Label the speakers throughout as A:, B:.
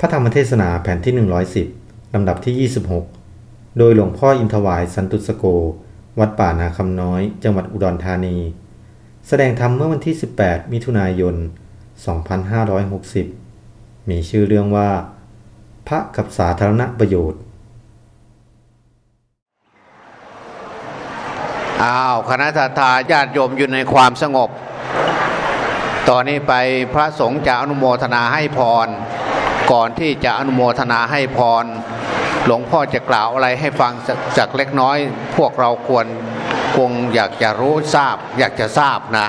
A: พระธรรมเทศนาแผ่นที่ 110 ลำดับที่ 26 โดยหลวงพ่ออินทวายสันตุสโก วัดป่านาคำน้อย จังหวัดอุดรธานี แสดงธรรมเมื่อวันที่ 18 มิถุนายน 2560 มีชื่อเรื่องว่า พระกับสาธารณประโยชน์
B: อ้าว คณะทาญาติโยมอยู่ในความสงบ ตอนนี้ไปพระสงฆ์จะอนุโมทนาให้พร ก่อนที่จะอนุโมทนาให้พร หลวงพ่อจะกล่าวอะไรให้ฟังจากเล็กน้อย พวกเราควรคงอยากจะรู้ทราบ อยากจะทราบนะ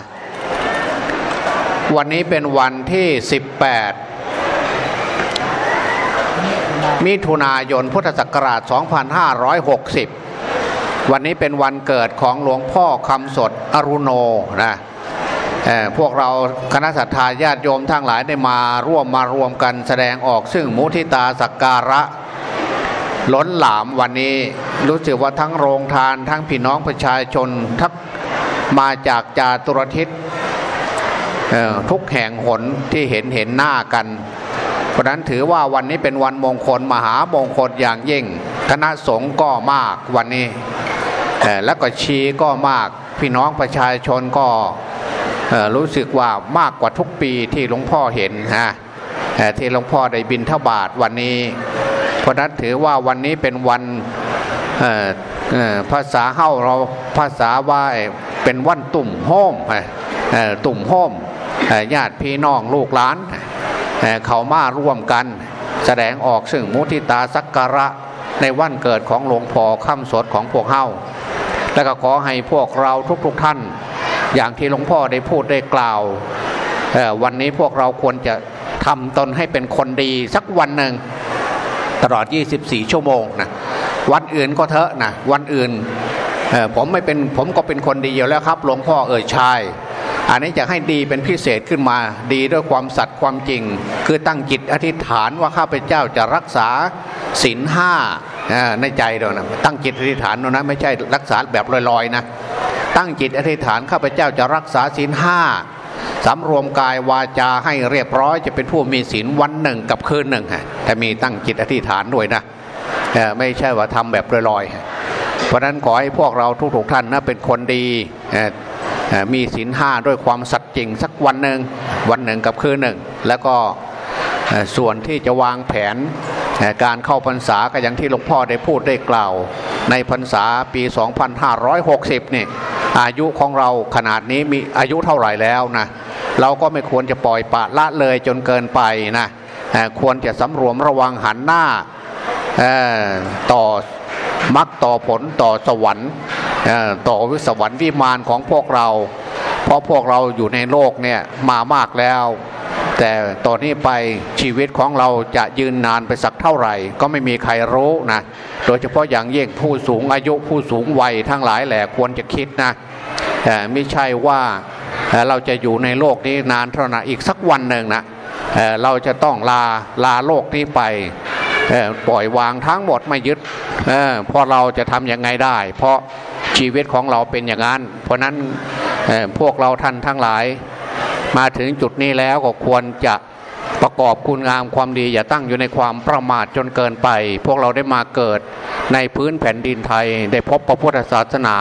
B: วันนี้เป็นวันที่ 18 มิถุนายนพุทธศักราช 2560 วันนี้เป็นวันเกิดของหลวงพ่อคำสดอรุโนนะ พวกเราคณะสัตยาญาติโยมทั้งหลายได้มาร่วมมารวมกันแสดงออกซึ่งมุทิตาสักการะล้นหลามวันนี้รู้สึกว่าทั้งโรงทานทั้งพี่น้องประชาชนทักมาจากจาตุรทิศทุกแห่งหนที่เห็นเห็นหน้ากัน เพราะนั้นถือว่าวันนี้เป็นวันมงคลมหามงคลอย่างยิ่ง คณะสงฆ์ก็มากวันนี้ แล้วก็ชีก็มาก พี่น้องประชาชนก็ รู้สึกว่ามากกว่าทุกปีที่หลวงพ่อเห็นฮะที่หลวงพ่อได้บินทบาทวันนี้ เพราะนั้นถือว่าวันนี้เป็นวันภาษาเฮ้าเราภาษาว่าเป็นวันตุ่มโฮมตุ่มโฮมญาติพี่น้องลูกหลานเขามาร่วมกัน แสดงออกซึ่งมุทิตาสักการะในวันเกิดของหลวงพ่อค่ำสดของพวกเฮ้าและก็ขอให้พวกเราทุกๆทท่าน อย่างที่หลวงพ่อได้พูดได้กล่าววันนี้พวกเราควรจะทำตนให้เป็นคนดีสักวันหนึ่งตลอด 24 ชั่วโมงนะวันอื่นก็เถอะนะวันอื่นผมไม่เป็นผมก็เป็นคนดีอยู่แล้วครับหลวงพ่อเอ่ยชายอันนี้จะให้ดีเป็นพิเศษขึ้นมาดีด้วยความสัตย์ความจริง คือตั้งจิตอธิษฐานว่าข้าพเจ้าจะรักษาศีลห้าในใจเรานะตั้งจิตอธิษฐานนะไม่ใช่รักษาแบบลอยๆนะ ตั้งจิตอธิษฐานข้าพเจ้าจะรักษาศีลห้าสำรวมกายวาจาให้เรียบร้อยจะเป็นผู้มีศีลวันหนึ่งกับคืนหนึ่งแต่มีตั้งจิตอธิษฐานด้วยนะไม่ใช่ว่าทำแบบลอยๆเพราะนั้นขอให้พวกเราทุกๆท่านนะเป็นคนดีมีศีลห้าด้วยความสัตย์จริงสักวันหนึ่งวันหนึ่งกับคืนหนึ่ง แล้วก็ส่วนที่จะวางแผนการเข้าพรรษาก็อย่างที่หลวงพ่อได้พูดได้กล่าว ในพรรษาปี 2560 นี่ อายุของเราขนาดนี้มีอายุเท่าไหร่แล้วนะเราก็ไม่ควรจะปล่อยปะละเลยจนเกินไปนะควรจะสำรวมระวังหันหน้าต่อมักต่อผลต่อสวรรค์ต่อวิสวรรค์วิมานของพวกเรา เพราะพวกเราอยู่ในโลกเนี่ยมามากแล้ว แต่ตอนนี้ไปชีวิตของเราจะยืนนานไปสักเท่าไหร่ ก็ไม่มีใครรู้นะโดยเฉพาะอย่างยิ่งผู้สูงอายุผู้สูงวัยทั้งหลายแหละควรจะคิดนะไม่ใช่ว่าเราจะอยู่ในโลกนี้นานเท่านั้นอีกสักวันหนึ่งนะเราจะต้องลาลาโลกนี้ไปปล่อยวางทั้งหมดไม่ยึดเพราะเราจะทำยังไงได้ เพราะชีวิตของเราเป็นอย่างนั้น เพราะนั้นพวกเราท่านทั้งหลาย มาถึงจุดนี้แล้วก็ควรจะประกอบคุณงามความดี อย่าตั้งอยู่ในความประมาทจนเกินไป พวกเราได้มาเกิดในพื้นแผ่นดินไทย ได้พบพระพุทธศาสนา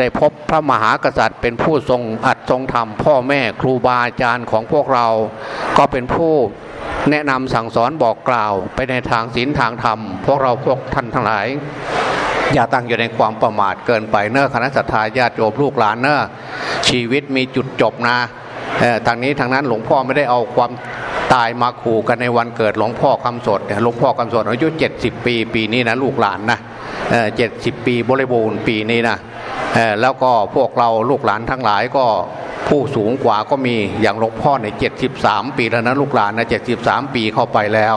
B: ได้พบพระมหากษัตริย์ เป็นผู้ทรงอัดทรงธรรม พ่อแม่ครูบาอาจารย์ของพวกเรา ก็เป็นผู้แนะนำสั่งสอนบอกกล่าว ไปในทางศีลทางธรรม พวกเราพวกท่านทั้งหลาย อย่าตั้งอยู่ในความประมาทเกินไปเนอะคณะสัตยาญาติโยมลูกหลานเนอะชีวิตมีจุดจบนะ ทางนี้ทางนั้นหลวงพ่อไม่ได้เอาความตายมาขู่กันในวันเกิดหลวงพ่อคำสดหลวงพ่อคำสดอายุ70ปีปีนี้นะลูกหลานนะเจ็ดสิบปีบริบูรณ์ปีนี้นะแล้วก็พวกเราลูกหลานทั้งหลายก็ผู้สูงกว่าก็มีอย่างหลวงพ่อใน73ปีแล้วนะลูกหลานนะ73ปีเข้าไปแล้ว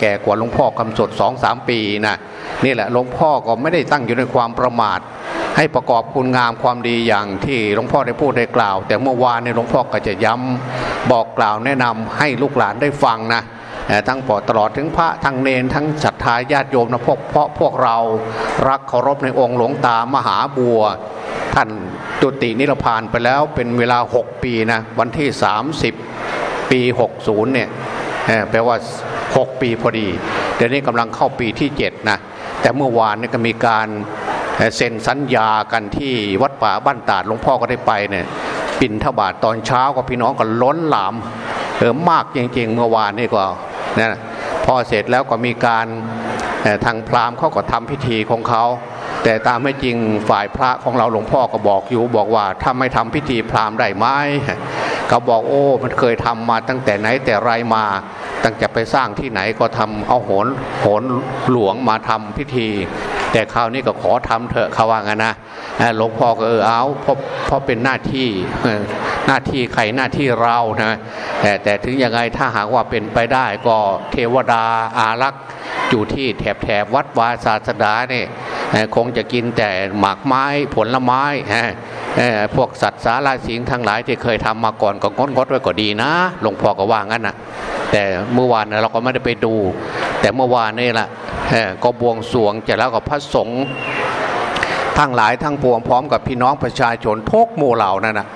B: แก่กว่าหลวงพ่อคำสดสองสามปีนะนี่แหละหลวงพ่อก็ไม่ได้ตั้งอยู่ในความประมาท ให้ประกอบคุณงามความดีอย่างที่หลวงพ่อได้พูดได้กล่าว แต่เมื่อวานในหลวงพ่อก็จะย้ำบอกกล่าวแนะนำให้ลูกหลานได้ฟังนะทั้งปอตลอดถึงพระทั้งเนนทั้งศรัทธาญาติโยมนะพวกเพราะพวกเรารักเคารพในองค์หลวงตามหาบัว ท่านจุตินิรพานไปแล้วเป็นเวลา 6 ปีนะวันที่ 30 ปี 60เนี่ยแปลว่า 6 ปีพอดี เดี๋ยวนี้กำลังเข้าปีที่ 7 นะ แต่เมื่อวานนี่ก็มีการ เซ็นสัญญากันที่วัดป่าบ้านตาดหลวงพ่อก็ได้ไปเนี่ยปินทบาทตอนเช้าก็พี่น้องก็ล้นหลามเออมากจริงๆเมื่อวานนี่ก็นะพอเสร็จแล้วก็มีการทางพราหมณ์เขาก็ทำพิธีของเขา แต่ตามไม่จริงฝ่ายพระของเราหลวงพ่อก็บอกอยู่ บอกว่าถ้าไม่ทำพิธีพราหมณ์ได้ไหมเขาบอกโอ้ มันเคยทำมาตั้งแต่ไหนแต่ไรมา ตั้งจะไปสร้างที่ไหนก็ทำเอาโหนโหนหลวงมาทำพิธี แต่คราวนี้ก็ขอทำเถอะเขาว่างั้นนะหลวงพ่อก็เออเอาเพราะเพราะเป็นหน้าที่หน้าที่ใครหน้าที่เรานะแต่แต่ถึงยังไงถ้าหากว่าเป็นไปได้ก็เทวดาอารักษ์อยู่ที่แถบแถบวัดวาศาสดาเนี่ยคงจะกินแต่หมากไม้ผลไม้พวกสัตว์สาราสิงทั้งหลายที่เคยทำมาก่อนก็งดงดไว้ก็ดีนะหลวงพ่อก็ว่างั้นนะแต่เมื่อวานเราก็ไม่ได้ไปดู แต่เมื่อวานนี่แหละ ก็บวงสวงจะแล้วกับพระสงฆ์ทั้งหลายทั้งปวงพร้อมกับพี่น้องประชาชนทุกหมู่เหล่านั่นนะ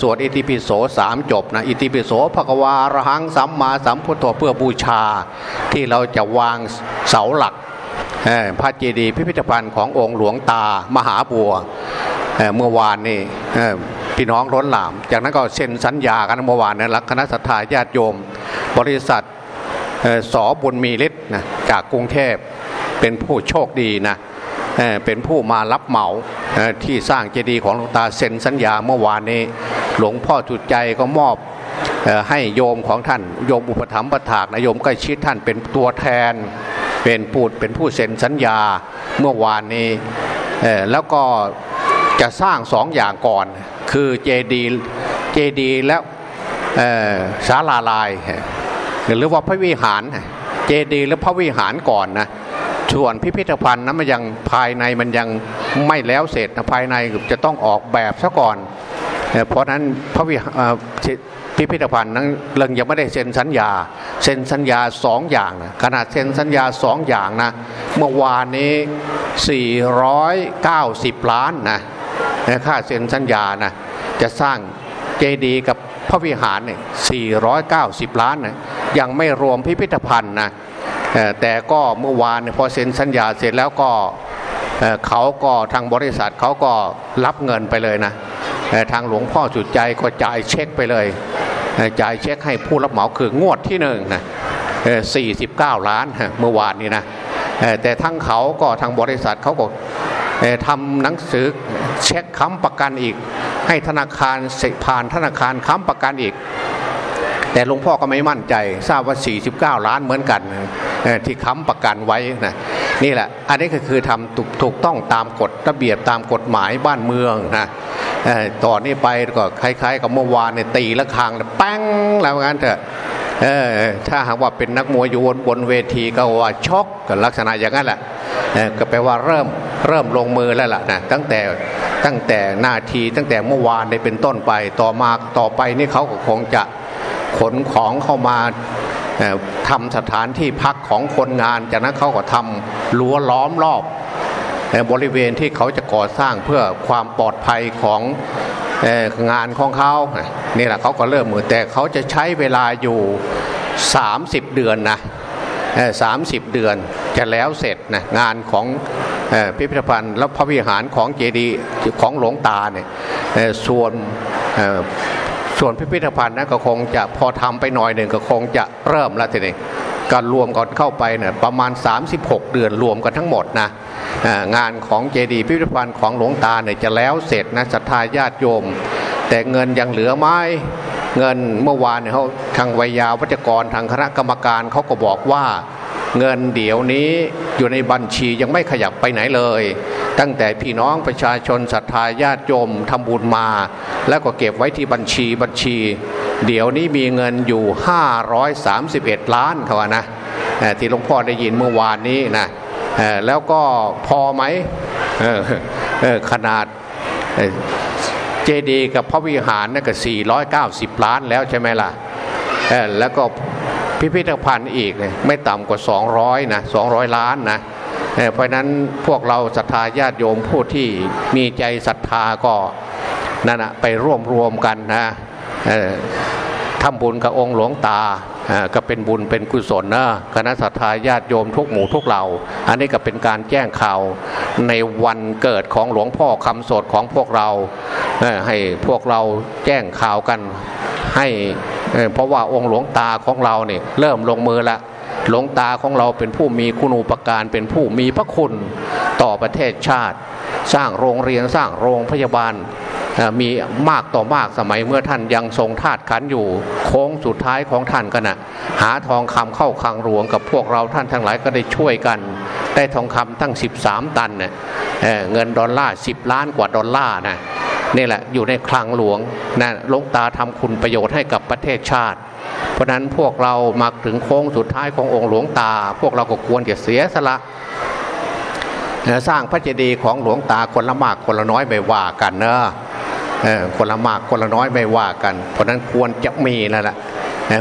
B: สวดอิติปิโสสามจบนะอิติปิโสภควาระหังสัมมาสัมพุทโธเพื่อบูชา ที่เราจะวางเสาหลักพระเจดีย์พิพิธภัณฑ์ขององค์หลวงตามหาบัวเมื่อวานนี่พี่น้องร้นหลาม จากนั้นก็เซ็นสัญญากันเมื่อวานนะคณะสัตยาญาติโยม บริษัท สอบุญมีฤทธิ์นะจากกรุงเทพเป็นผู้โชคดีนะเป็นผู้มารับเหมาที่สร้างเจดีย์ของหลวงตาเซ็นสัญญาเมื่อวานนี้ หลวงพ่อจุดใจก็มอบให้โยมของท่านโยมอุปถัมภ์ประถากนะโยมใกล้ชิดท่านเป็นตัวแทน เป็นผู้เป็นผู้เซ็นสัญญาเมื่อวานนี้แล้วก็จะสร้างสองอย่างก่อน คือเจดีเจดีและศาลาลาย หรือว่าพระวิหารเจดีและพระวิหารก่อนนะส่วนพิพิธภัณฑ์นั้นมันยังภายในมันยังไม่แล้วเสร็จภายในจะต้องออกแบบซะก่อน เพราะนั้นพระวิพิพิธภัณฑ์นั้นเรื่องยังไม่ได้เซ็นสัญญา เซ็นสัญญาสองอย่างนะขนาดเซ็นสัญญาสองอย่างนะเมื่อวานนี้ 490 ล้านนะค่าเซ็นสัญญานะจะสร้างเจดีย์กับพระวิหารเนี่ย490 ล้านนะ ยังไม่รวมพิพิธภัณฑ์นะแต่ก็เมื่อวานพอเซ็นสัญญาเสร็จแล้วก็เขาก็ทางบริษัทเขาก็รับเงินไปเลยนะทางหลวงพ่อจุดใจก็จ่ายเช็คไปเลยจ่ายเช็คให้ผู้รับเหมาคืองวดที่หนึ่งนะสี่สิบเก้าล้านเมื่อวานนี้นะแต่ทั้งเขาก็ทางบริษัทเขาก็ทำหนังสือเช็คค้ำประกันอีก ให้ธนาคารผ่านธนาคารค้ำประกันอีก แต่หลวงพ่อก็ไม่มั่นใจ ทราบว่า 49 ล้านเหมือนกันที่ค้ำประกันไว้นะนี่แหละ อันนี้ก็คือทำถูกถูกต้องตามกฎระเบียบตามกฎหมายบ้านเมืองนะต่อนนี้ไปก็คล้ายๆ กับเมื่อวานเนี่ยตีละครังแป้งแล้วงั้นเถอะถ้าหากว่าเป็นนักมวยอยู่บนเวทีก็ว่าช็อกกับลักษณะอย่างนั้นแหละก็แปลว่าเริ่มเริ่มลงมือแล้วล่ะนะตั้งแต่ตั้งแต่นาทีตั้งแต่เมื่อวานได้เป็นต้นไปต่อมาต่อไปนี่เขาก็คงจะ ขนของเข้ามาทำสถานที่พักของคนงาน จากนั้นเขาก็ทำรั้วล้อมรอบบริเวณที่เขาจะก่อสร้างเพื่อความปลอดภัยของงานของเขานี่แหละเขาก็เริ่มมือแต่เขาจะใช้เวลาอยู่ 30 เดือนนะสามสิบเดือนจะแล้วเสร็จนะงานของพิพิธภัณฑ์และพระวิหารของเจดีย์ของหลวงตาเนี่ยส่วน ส่วนพิพิธภัณฑ์นั้นก็คงจะพอทำไปหน่อยหนึ่งก็คงจะเริ่มแล้วทีนี้การรวมกันเข้าไปเนี่ยประมาณ 36 เดือนรวมกันทั้งหมดนะงานของเจดีย์พิพิธภัณฑ์ของหลวงตาเนี่ยจะแล้วเสร็จนะศรัทธาญาติโยม แต่เงินยังเหลือไหมเงินเมื่อวานเขาทางวิยาวัจกรทางคณะกรรมการเขาก็บอกว่า เงินเดี๋ยวนี้อยู่ในบัญชียังไม่ขยับไปไหนเลย ตั้งแต่พี่น้องประชาชนศรัทธาญาติโยมทำบุญมา แล้วก็เก็บไว้ที่บัญชีบัญชี เดี๋ยวนี้มีเงินอยู่ 531 ล้านเขาว่านะที่หลวงพ่อได้ยินเมื่อวานนี้นะแล้วก็พอไหมขนาดเจดีกับพระวิหารนั่นก็490 ล้านแล้วใช่ไหมล่ะแล้วก็ พิพิธภัณฑ์อีกไม่ต่ำกว่า 200นะ200 ล้านนะเพราะนั้นพวกเราศรัทธาญาติโยมผู้ที่มีใจศรัทธาก็นั่นนะไปร่วมรวมกันนะทำบุญกับองค์หลวงตาก็เป็นบุญเป็นกุศลนะคณะสัตยาญาติโยมทุกหมู่ทุกเหล่า อันนี้ก็เป็นการแจ้งข่าวในวันเกิดของหลวงพ่อคำสดของพวกเราให้พวกเราแจ้งข่าวกันให้ เพราะว่าองค์หลวงตาของเราเนี่ยเริ่มลงมือละหลวงตาของเราเป็นผู้มีคุณูปการเป็นผู้มีพระคุณต่อประเทศชาติ สร้างโรงเรียนสร้างโรงพยาบาลมีมากต่อมากสมัยเมื่อท่านยังทรงทาตขันอยู่ โค้งสุดท้ายของท่านกันนะหาทองคำเข้าคลังหลวงกับพวกเราท่านทั้งหลายก็ได้ช่วยกัน ได้ทองคำทั้ง 13 ตันเน่ยเงินดอลลาร์10 ล้านกว่าดอลลาร์นะ นี่แหละอยู่ในคลังหลวงนะลงตาทำคุณประโยชน์ให้กับประเทศชาติ เพราะนั้นพวกเรามาถึงโค้งสุดท้ายขององค์หลวงตา พวกเราก็ควรจะเสียสละสร้างพระเจดีย์ของหลวงตาคนละมากคนละน้อยไม่ว่ากันเนอะคนละมากคนละน้อยไม่ว่ากัน เพราะนั้นควรจะมีนั่นแหละ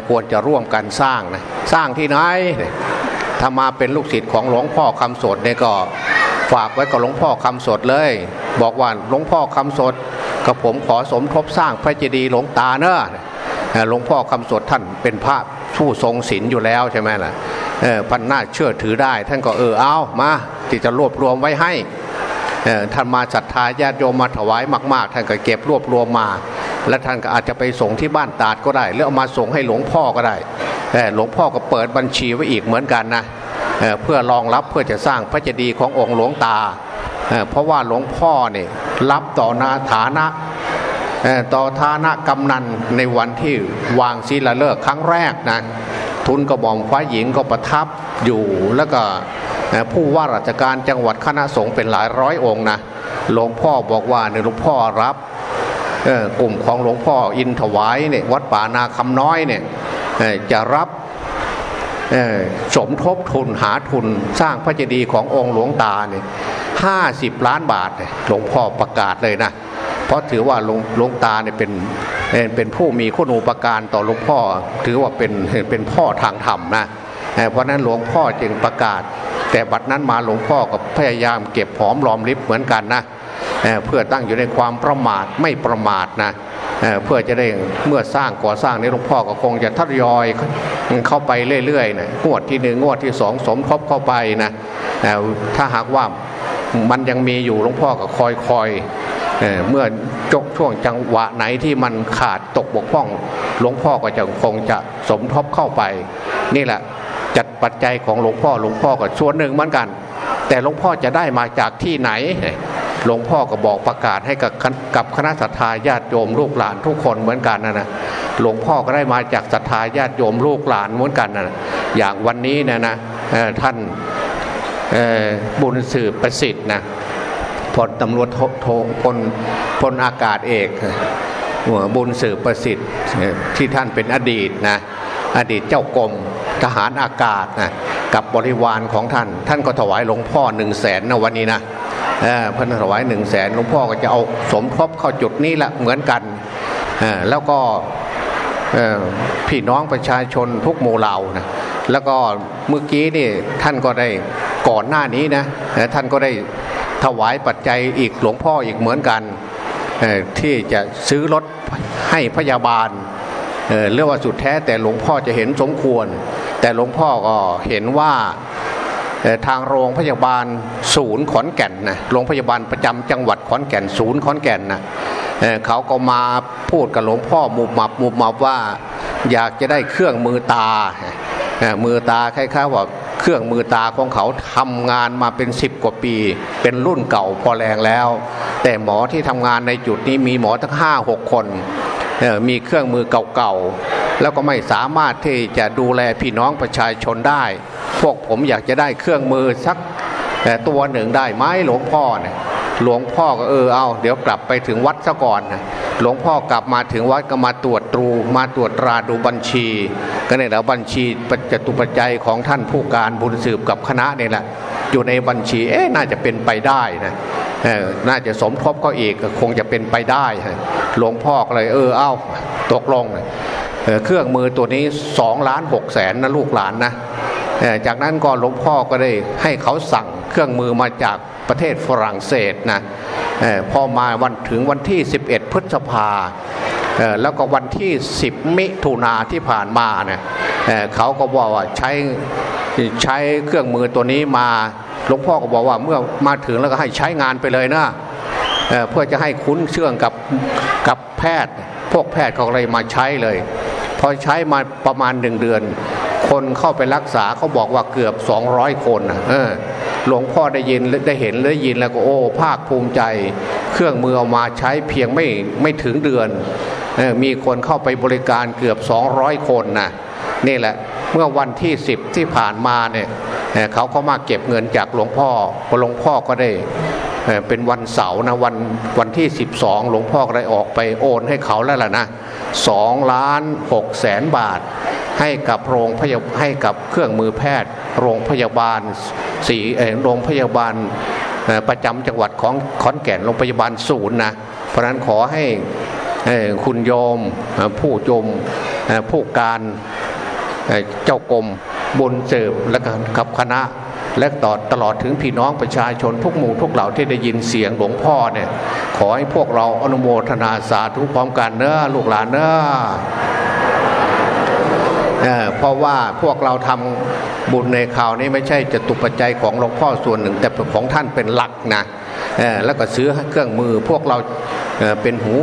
B: ควรจะร่วมกันสร้างนะสร้างที่ไหนถ้ามาเป็นลูกศิษย์ของหลวงพ่อคำสดเนี่ยก็ฝากไว้กับหลวงพ่อคำสดเลย บอกว่าหลวงพ่อคำสด กับผมขอสมทบสร้างพระเจดีย์หลวงตาเนอะหลวงพ่อคำสดท่านเป็นพระผู้ทรงศีลอยู่แล้วใช่ไหมล่ะพันน่าเชื่อถือได้ ท่านก็เออเอามาที่จะรวบรวมไว้ให้ท่านมาศรัทธาญาติโยมมาถวายมาก ๆ ท่านก็เก็บรวบรวมมา และท่านก็อาจจะไปส่งที่บ้านตาดก็ได้ หรือเอามาส่งให้หลวงพ่อก็ได้หลวงพ่อก็เปิดบัญชีไว้อีกเหมือนกันนะเพื่อรองรับเพื่อจะสร้างพระเจดีย์ขององค์หลวงตา เพราะว่าหลวงพ่อเนี่ยรับต่อนาฐานะต่อฐานะกำนันในวันที่วางศีลเลิกครั้งแรกนะทุนกระบอกฟ้าหญิงก็ประทับอยู่แล้วก็ผู้ว่าราชการจังหวัดคณะสงฆ์เป็นหลายร้อยองค์นะหลวงพ่อบอกว่าเนี่ยหลวงพ่อรับกลุ่มของหลวงพ่ออินถวายเนี่ยวัดป่านาคำน้อยเนี่ยจะรับสมทบทุนหาทุนสร้างพระเจดีย์ขององค์หลวงตาเนี่ย ห้าสิบล้านบาทหลวงพ่อประกาศเลยนะ เพราะถือว่าหลวงหลงตาเนี่ยเป็นเป็นผู้มีคุณูปการต่อหลวงพ่อ ถือว่าเป็นเป็นพ่อทางธรรมนะเพราะนั้นหลวงพ่อจึงประกาศ แต่บัดนั้นมาหลวงพ่อก็พยายามเก็บหอมรอมริบเหมือนกันนะเพื่อตั้งอยู่ในความประมาทไม่ประมาทนะเพื่อจะได้เมื่อสร้างก่อสร้างนี้หลวงพ่อก็คงจะทยอยเข้าไปเรื่อยๆนะงวดที่หนึ่งงวดที่สองสมทบเข้าไปนะถ้าหากว่า มันยังมีอยู่หลวงพ่อก็คอยคอยเมื่อจกช่วงจังหวะไหนที่มันขาดตกบกพร่อง หลวงพ่อก็จะคงจะสมทบเข้าไป นี่แหละจัดปัจจัยของหลวงพ่อหลวงพ่อก็ส่วนหนึ่งเหมือนกัน แต่หลวงพ่อจะได้มาจากที่ไหน หลวงพ่อก็บอกประกาศให้กับกับคณะสัตยาญาติโยมลูกหลานทุกคนเหมือนกันนะนะหลวงพ่อก็ได้มาจากศรัทธาญาติโยมลูกหลานเหมือนกันนะอย่างวันนี้นะนะท่าน บุญสืบประสิทธิ์นะพลตำรวจโทพลพลอากาศเอกบุญสืบประสิทธิ์ที่ท่านเป็นอดีตนะอดีตเจ้ากรมทหารอากาศนะกับบริวารของท่าน ท่านก็ถวายหลวงพ่อหนึ่งแสนนะวันนี้นะพันถวายหนึ่งแสนหลวงพ่อก็จะเอาสมทบเข้าจุดนี้แหละเหมือนกันแล้วก็พี่น้องประชาชนทุกหมู่เหล่านะแล้วก็เมื่อกี้นี่ท่านก็ได้ ก่อนหน้านี้นะท่านก็ได้ถวายปัจจัยอีกหลวงพ่ออีกเหมือนกันที่จะซื้อรถให้พยาบาลเรียกว่าสุดแท้แต่หลวงพ่อจะเห็นสมควร แต่หลวงพ่อก็เห็นว่าทางโรงพยาบาลศูนย์ขอนแก่นนะโรงพยาบาลประจำจังหวัดขอนแก่นศูนย์ขอนแก่นนะเเขาก็มาพูดกับหลวงพ่อมุบมับมุบมับว่า อยากจะได้เครื่องมือตามือตาคล้ายๆว่า เครื่องมือตาของเขาทำงานมาเป็นสิบกว่าปี เป็นรุ่นเก่าพอแรงแล้ว แต่หมอที่ทำงานในจุดนี้มีหมอทั้งห้าหกคนมีเครื่องมือเก่าๆ แล้วก็ไม่สามารถที่จะดูแลพี่น้องประชาชนได้ พวกผมอยากจะได้เครื่องมือสักตัวหนึ่งได้ไหมหลวงพ่อเนี่ย หลวงพ่อก็เออเอาเดี๋ยวกลับไปถึงวัดซะก่อนนะหลวงพ่อกลับมาถึงวัดก็มาตรวจตรูมาตรวจตราดูบัญชี ก็เนี่ยแล้วบัญชีปัจจุปัจจัยของท่านผู้การบุญสืบกับคณะเนี่ยแหละอยู่ในบัญชีเอ๊ะน่าจะเป็นไปได้นะน่าจะสมทบก็อีกคงจะเป็นไปได้หลวงพ่อก็เลยเออเอาตกลงเครื่องมือตัวนี้สองล้านหกแสนนะลูกหลานนะจากนั้นก็หลวงพ่อก็ได้ให้เขาสั่ง เครื่องมือมาจากประเทศฝรั่งเศสนะพอมาวันถึงวันที่ 11 พฤษภาแล้วก็วันที่ 10 มิถุนาที่ผ่านมาเนี่ยเขาก็บอกว่าใช้ใช้เครื่องมือตัวนี้มาหลวงพ่อก็บอกว่าเมื่อมาถึงแล้วก็ให้ใช้งานไปเลยนะเเพื่อจะให้คุ้นเชื่องกับกับแพทย์ พวกแพทย์เขาเลยมาใช้เลย พอใช้มาประมาณหนึ่งเดือน คนเข้าไปรักษาเขาบอกว่าเกือบ 200 คนออ หลวงพ่อได้ยินได้เห็นได้ยินแล้วก็โอ้ภาคภูมิใจ เครื่องมือเอามาใช้เพียงไม่ไม่ถึงเดือนมีคนเข้าไปบริการเกือบ 200 คนนะนี่แหละเมื่อวันที่ 10 ที่ผ่านมาเนี่ยเขาก็มาเก็บเงินจากหลวงพ่อหลวงพ่อก็ได้เป็นวันเสาร์นะวันวันที่ 12 หลวงพ่อก็ได้ออกไปโอนให้เขาแล้วล่ะนะสองล้านหกแสนบาท ให้กับโรงพยาให้กับเครื่องมือแพทย์ โรงพยาบาลสีโรงพยาบาลประจำจังหวัดของขอนแก่นโรงพยาบาลศูนย์นะเพราะนั้นขอให้คุณโยมผู้โยมผู้การเจ้ากรมบุญเสิบและกับคณะและต่อตลอดถึงพี่น้องประชาชนทุกหมู่ทุกเหล่าที่ได้ยินเสียงหลวงพ่อเนี่ยขอให้พวกเราอนุโมทนาสาธุพร้อมกันเนอะลูกหลานเนอะ เพราะว่าพวกเราทำบุญในข่าวนี้ไม่ใช่จะตุปัจจัยของหลวงพ่อส่วนหนึ่ง แต่ของท่านเป็นหลักนะแล้วก็ซื้อเครื่องมือพวกเราเป็นหู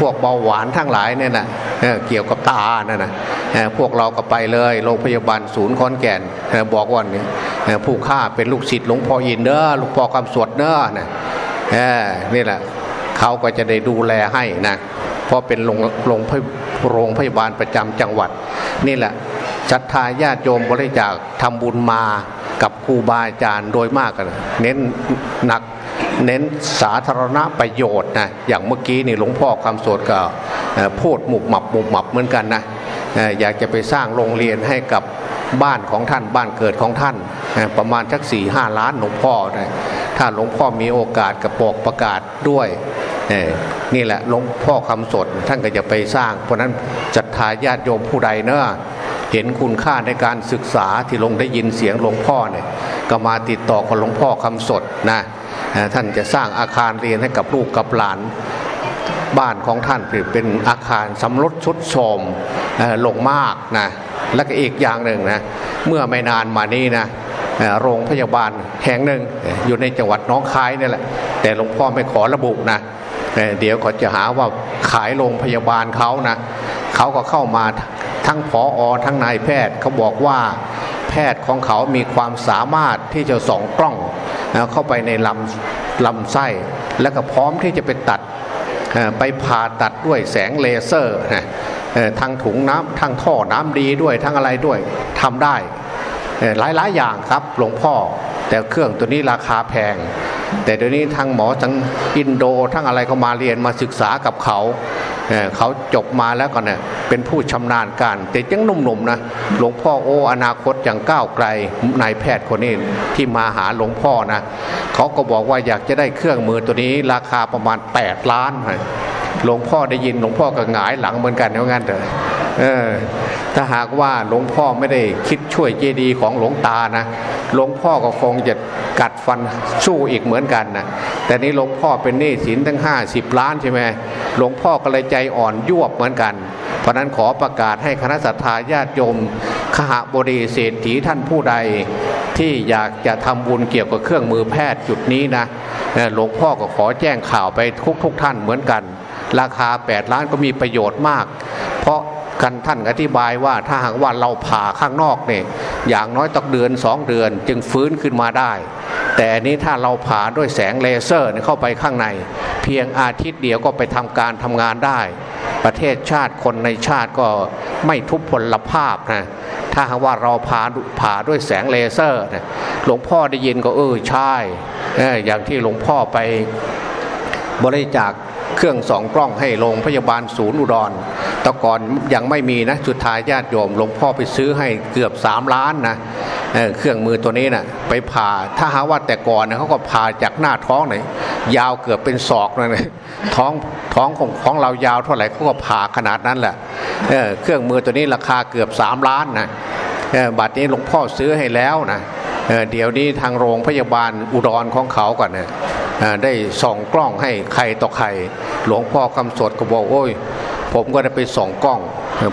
B: พวกเบาหวานทั้งหลายเนี่ยนะเกี่ยวกับตาเนี่ยนะพวกเราก็ไปเลยโรงพยาบาลศูนย์คอนแก่นบอกว่านี่ผู้ฆ่าเป็นลูกศิษย์หลวงพ่ออินเนอร์ลูกพ่อคำสวดเนอร์นะนี่แหละเขาก็จะได้ดูแลให้นะ เพราะเป็นโรงโรงโรงพยาบาลประจำจังหวัด นี่แหละศรัทธาญาติโยมบริจาคทำบุญมากับครูบาอาจารย์โดยมากกันเน้นหนักเน้นสาธารณประโยชน์นะอย่างเมื่อกี้นี่หลวงพ่อคำสวดก็พูดหมุบหมับหมุบหมับเหมือนกันนะอยากจะไปสร้างโรงเรียนให้กับบ้านของท่านบ้านเกิดของท่าน ประมาณสักสี่ห้าล้านหลวงพ่อนะถ้าหลวงพ่อมีโอกาสกระปกประกาศด้วย นี่แหละหลวงพ่อคำสดท่านก็จะไปสร้าง เพราะนั้นจัตทาญาติโยมผู้ใดเนอะเห็นคุณค่าในการศึกษาที่ลงได้ยินเสียงหลวงพ่อเนี่ยก็มาติดต่อกับหลวงพ่อคำสดนะท่านจะสร้างอาคารเรียนให้กับลูกกับหลานบ้านของท่านเป็นอาคารสำรดชุดโทมลงมากนะและก็อีกอย่างหนึ่งนะเมื่อไม่นานมานี้นะโรงพยาบาลแห่งหนึ่งอยู่ในจังหวัดน้องคายนี่แหละแต่หลวงพ่อไม่ขอระบุนะ เดี๋ยวเขาจะหาว่าขายโรงพยาบาลเขานะเขาก็เข้ามาทั้งผออทั้งนายแพทย์เขาบอกว่าแพทย์ของเขามีความสามารถที่จะส่องกล้องเข้าไปในลำลำไส้ แล้วก็พร้อมที่จะไปตัดไปผ่าตัดด้วยแสงเลเซอร์นะทางถุงน้ำทางท่อน้ำดีด้วยทั้งอะไรด้วยทำได้ หลายๆอย่างครับหลวงพ่อ แต่เครื่องตัวนี้ราคาแพง แต่เดี๋ยวนี้ทางหมอทั้งอินโดทั้งอะไรเขามาเรียนมาศึกษากับเขาเขาจบมาแล้วก็เนี่ยเป็นผู้ชำนาญการ แต่ยังหนุ่มๆนะหลวงพ่อโอ้อนาคตอย่างก้าวไกลนายแพทย์คนนี้ที่มาหาหลวงพ่อนะเขาก็บอกว่าอยากจะได้เครื่องมือตัวนี้ราคาประมาณ 8 ล้านหลวงพ่อได้ยินหลวงพ่อก็หงายหลังเหมือนกันเพราะงั้นเถอะ ถ้าหากว่าหลวงพ่อไม่ได้คิดช่วยเจดีของหลวงตานะหลวงพ่อก็คงจะกัดฟันสู้อีกเหมือนกันนะแต่นี้หลวงพ่อเป็นหนี้สินตั้งห้าสิบล้านใช่ไหมหลวงพ่อก็เลยใจอ่อนยวบเหมือนกัน เพราะนั้นขอประกาศให้คณะสัตยาญาติโยมขหบดีเศรษฐีท่านผู้ใดที่อยากจะทำบุญเกี่ยวกับเครื่องมือแพทย์จุดนี้นะหลวงพ่อก็ขอแจ้งข่าวไปทุกทุกท่านเหมือนกัน ราคา 8 ล้านก็มีประโยชน์มาก เพราะ กันท่านอธิบายว่าถ้าหากว่าเราผ่าข้างนอกเนี่ยอย่างน้อยต้องเดือนสองเดือน จึงฟื้นขึ้นมาได้ แต่อันนี้ถ้าเราผ่าด้วยแสงเลเซอร์เข้าไปข้างใน เพียงอาทิตย์เดียวก็ไปทำการทำงานได้ ประเทศชาติคนในชาติก็ไม่ทุพพลภาพนะถ้าหากว่าเราผ่าผ่าด้วยแสงเลเซอร์หลวงพ่อได้ยินก็เออใช่อย่างที่หลวงพ่อไปบริจาค เครื่องสองกล้องให้โรงพยาบาลศูนย์อุดรต่ก่อนยังไม่มีนะสุดท้ายญาติโยมหลวงพ่อไปซื้อให้เกือบ 3 ล้านนะเเครื่องมือตัวนี้นะ่ะไปผ่าถ้าหาว่าแต่ก่อนนะเขาก็ผ่าจากหน้าท้องไหนยาวเกือบเป็นศอกเลยท้องท้องของของเรายาวเท่าไหร่เขาก็ผ่าขนาดนั้นแหละเเครื่องมือตัวนี้ราคาเกือบ 3 ล้านนะบัตรนี้หลวงพ่อซื้อให้แล้วนะเดี๋ยวนี้ทางโรงพยาบาลอุดรของเขาก่อนเนี่ย ได้ส่องกล้องให้ใครต่อใคร หลวงพ่อคำสดก็บอกโอ้ย ผมก็ได้ไปส่องกล้อง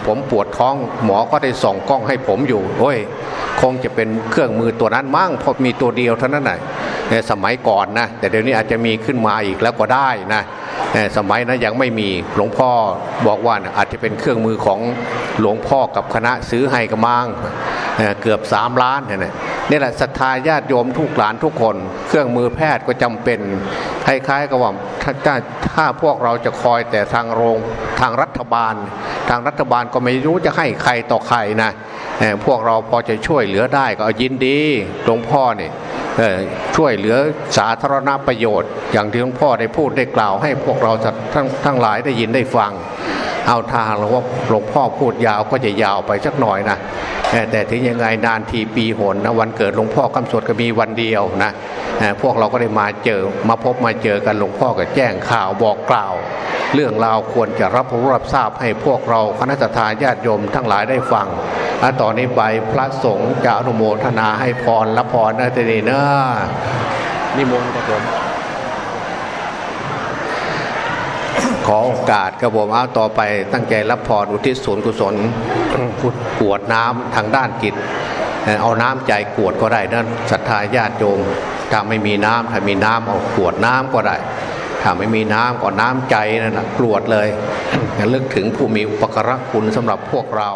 B: ผมปวดท้องหมอก็ได้ส่องกล้องให้ผมอยู่โอ้ย คงจะเป็นเครื่องมือตัวนั้นมั่งเพราะมีตัวเดียวเท่านั้นแหละในสมัยก่อนนะแต่เดี๋ยวนี้อาจจะมีขึ้นมาอีกแล้วก็ได้นะสมัยนั้นยังไม่มีหลวงพ่อบอกว่าอาจจะเป็นเครื่องมือของหลวงพ่อกับคณะซื้อให้กระมังเกือบสามล้านเนี่ย นี่แหละศรัทธาญาติโยมทุกหลานทุกคน เครื่องมือแพทย์ก็จำเป็นคล้ายๆกับว่าถ้าถ้าพวกเราจะคอยแต่ทางโรงทางรัฐบาล ทางรัฐบาลก็ไม่รู้จะให้ใครต่อใครนะพวกเราพอจะช่วยเหลือได้ก็ยินดีหลวงพ่อเนี่ยช่วยเหลือสาธารณประโยชน์ อย่างที่หลวงพ่อได้พูดได้กล่าวให้พวกเราทั้งทั้งหลายได้ยินได้ฟัง เอาทางหลวงหลวงพ่อพูดยาวก็จะยาวไปสักหน่อยนะ แต่ถึงยังไงนานทีปีหนนะวันเกิดหลวงพ่อกำสวดก็มีวันเดียวนะพวกเราก็ได้มาเจอมาพบมาเจอกันหลวงพ่อก็แจ้งข่าวบอกกล่าว เรื่องราวควรจะรับรู้รับทราบให้พวกเราคณะทาญาติโยมทั้งหลายได้ฟังตอนนี้ไปพระสงฆ์จะอนุโมทนาให้พรละพรนะทีนี้นะนิมนต์ครับผม ขอโอกาสกระผมเอาต่อไป ตั้งใจรับพรอุทิศส่วนกุศลกวดน้ำทางด้านกิตเอาน้ำใจกวดก็ได้นั่นศรัทธาญาติโยมถ้าไม่มีน้ำถ้ามีน้ำเอากวดน้ำก็ได้ถ้าไม่มีน้ำก็น้ำใจนั่นแหละกรวดเลยลึกถึงผู้มีอุปกรณคุณสำหรับพวกเรา